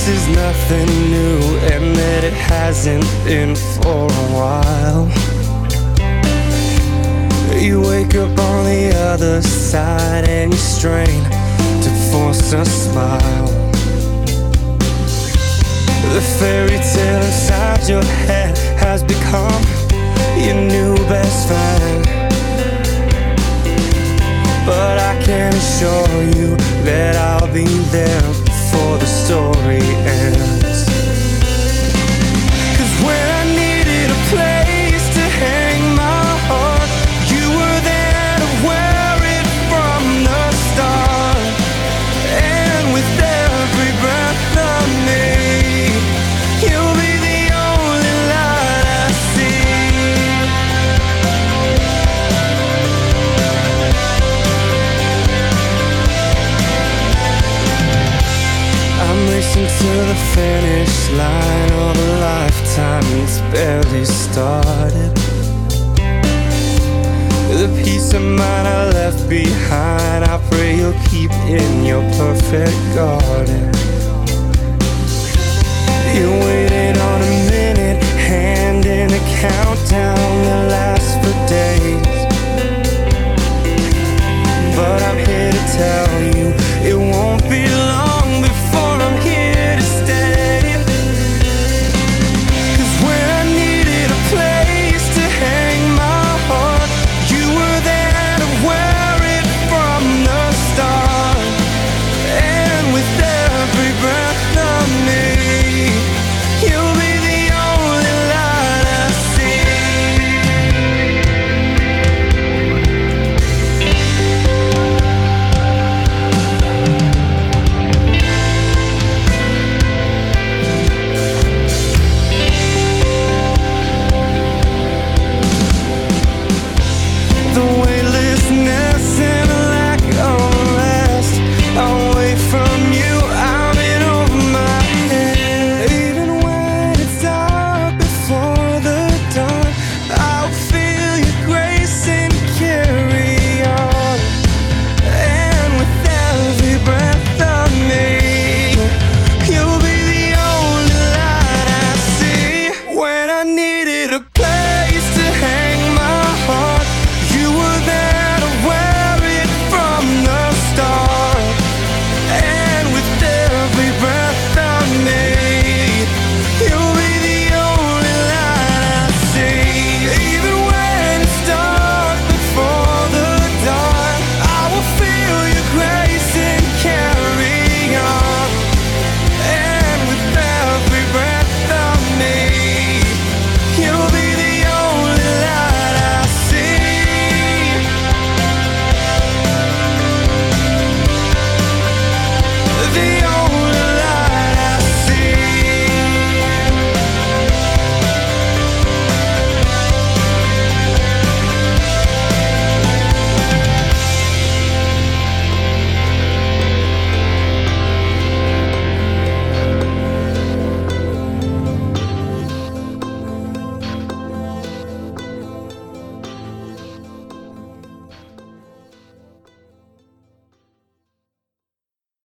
this is nothing new and that it hasn't been for a while. You wake up on the other side and you strain to force a smile. The fairy tale inside your head has become your new best friend. But I can assure you that I'll be there the story ends. To the finish line of a lifetime that's barely started. The peace of mind I left behind, I pray you'll keep in your perfect garden. You waited on a minute, hand in a countdown the weightlessness